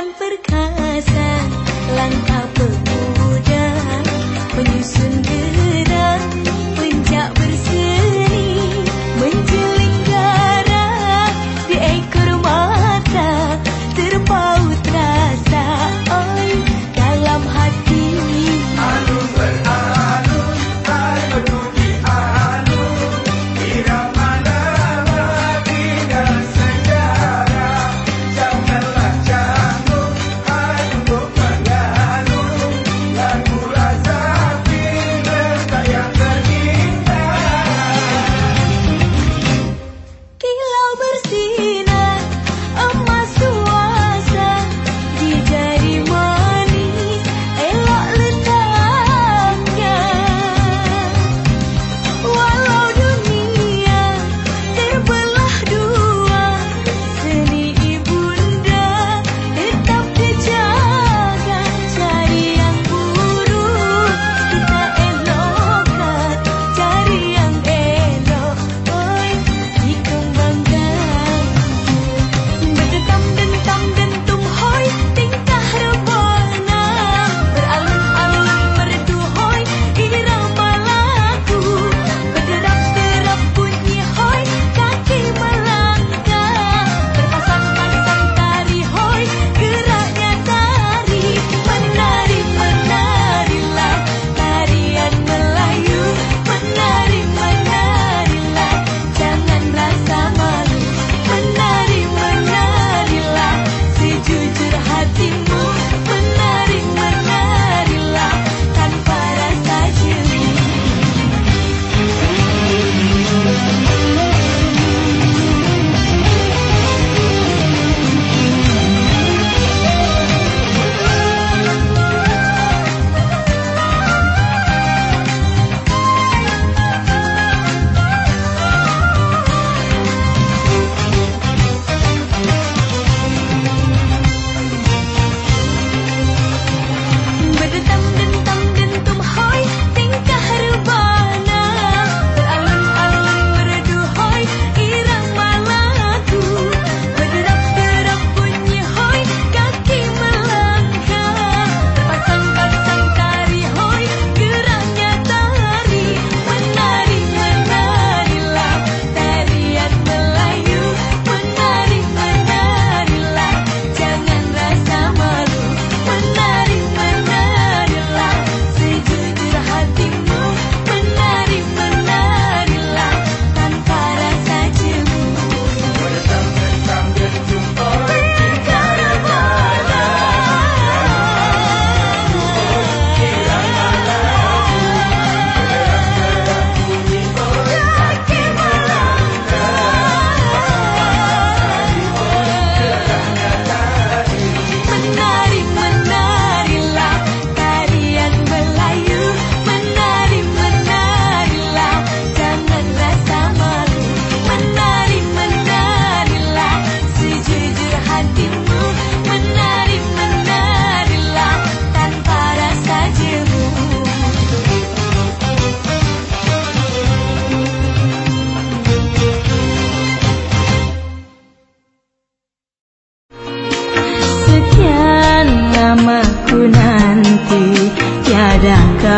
aku nanti Tiada kabar kau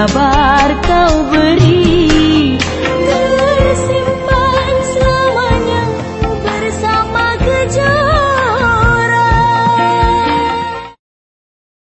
Bye.